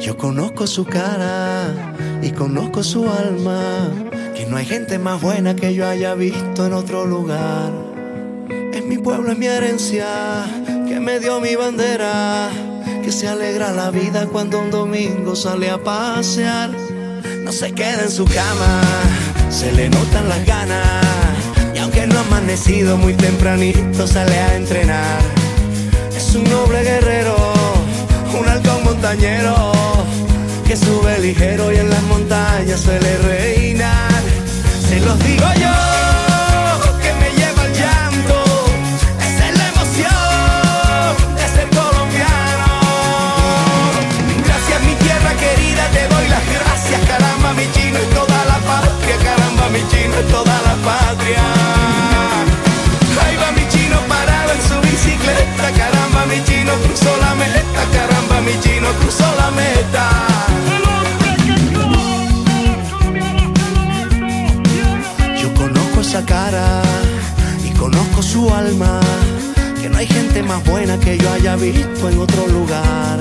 Yo conozco su cara y conozco su alma. Que no hay gente más buena que yo haya visto en otro lugar. Es mi pueblo, es mi herencia, que me dio mi bandera. Que se alegra la vida cuando un domingo sale a pasear. No se queda en su cama, se le notan las ganas. Y aunque no ha amanecido muy tempranito, sale a entrenar suele reinar. Se los digo yo. y conozco su alma, que no hay gente más buena que yo haya visto en otro lugar.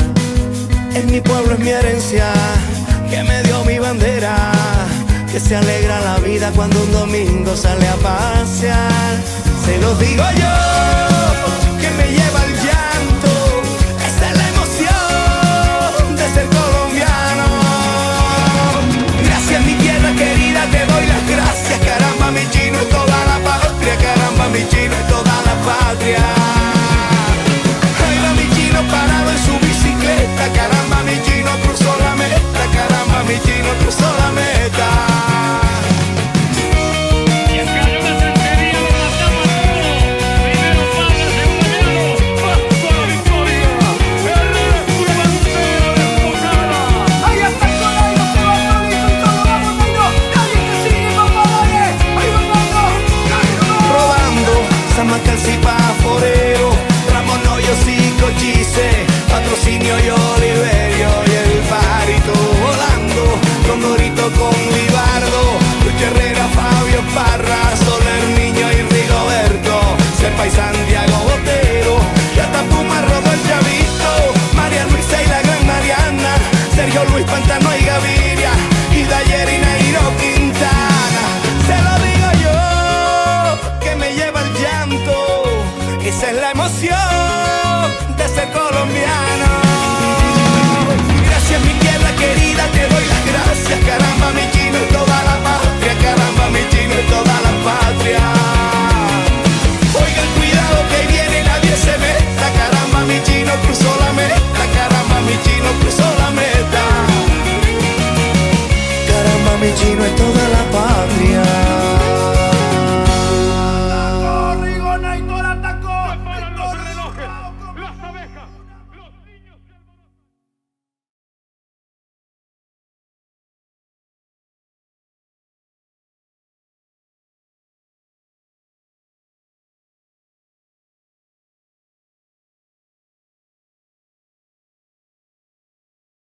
En mi pueblo es mi herencia, que me dio mi bandera, que se alegra la vida cuando un domingo sale a pasear. Se los digo yo. de ser colombiano. Gracias mi tierra querida, te doy las gracias, caramba mi chino y toda la patria, caramba mi chino y toda la patria. Oigan cuidado que viene nadie se meta, caramba mi chino cruzó la meta, caramba mi chino cruzó la meta. Caramba mi chino en toda